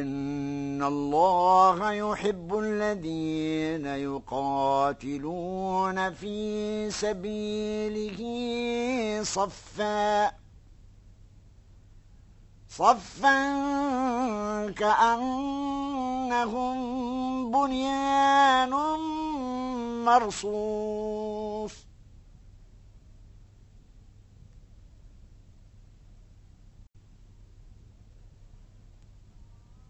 إن الله يحب الذين يقاتلون في سبيله صفا. صفا كأنهم بنيان مرصوص.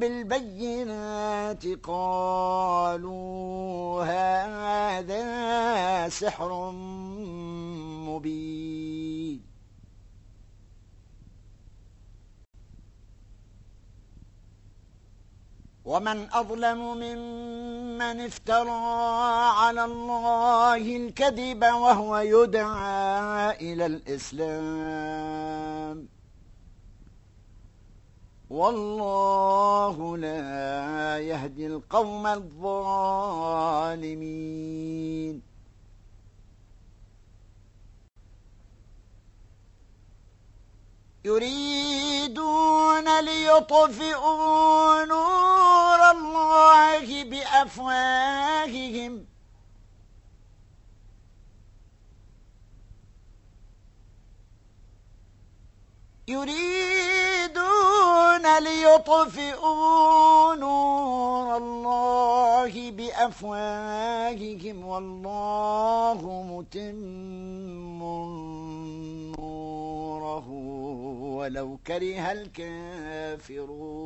بالبينات قالوا هذا سحر مبين. ومن أظلم ممن افترى على الله الكذب وهو يدعى إلى الإسلام. والله لا يهدي القوم الظالمين. يريدون ليطفئوا نور الله بأفواههم. يريدون ليطفئوا نور الله بأفواههم والله متم نوره ولو كره الكافرون.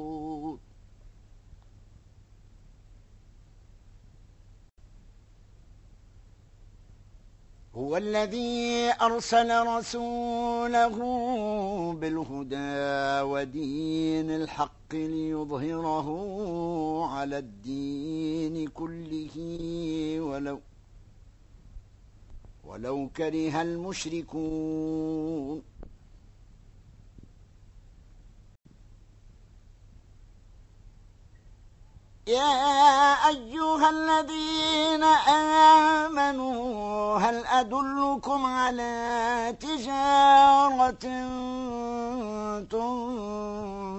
هو الذي أرسل رسوله بالهدى ودين الحق ليظهره على الدين كله ولو ولو كره المشركون. يا أيها الذين آمنوا هل أدلكم على تجارة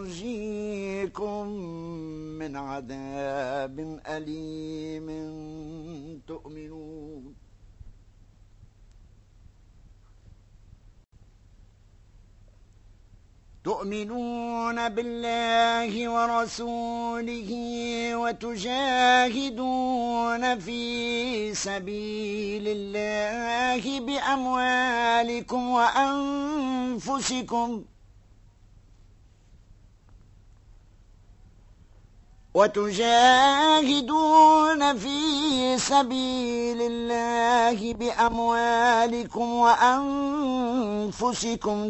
تنجيكم من عذاب أليم تؤمنون؟ تؤمنون بالله ورسوله وتجاهدون في سبيل الله بأموالكم وأنفسكم وتجاهدون في سبيل الله بأموالكم وأنفسكم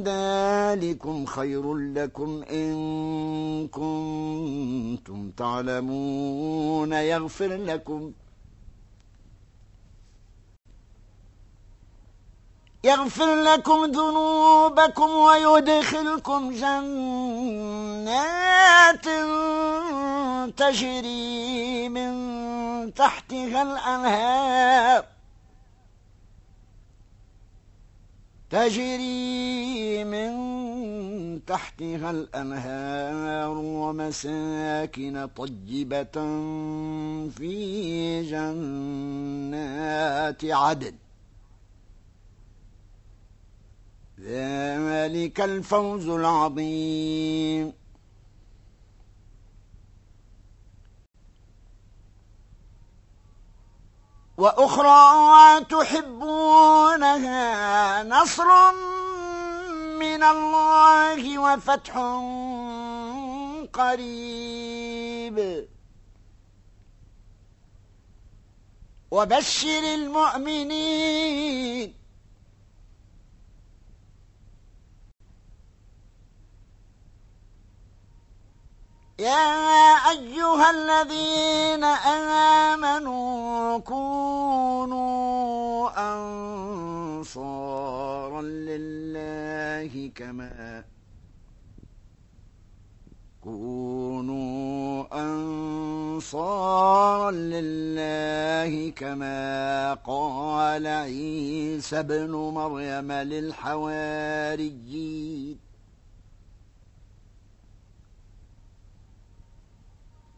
ذلكم خير لكم إن كنتم تعلمون يغفر لكم يغفر لكم ذنوبكم ويدخلكم جنات تجري من تحتها الأنهار. تجري من تحتها الأنهار ومساكن طيبة في جنات عدن. ذلك الفوز العظيم. وأخرى تحبونها نصر من الله وفتح قريب. وبشر المؤمنين. يا أيها الذين آمنوا كونوا أنصارا لله كما كونوا أنصارا لله كما قال عيسى ابن مريم للحواريين.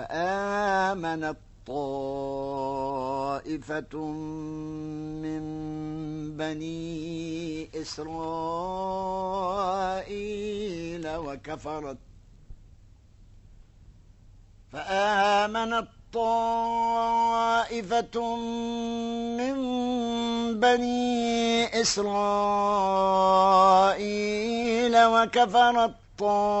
فآمنت طائفة من بني إسرائيل وكفرت. فآمنت طائفة من بني إسرائيل وكفرت طائفة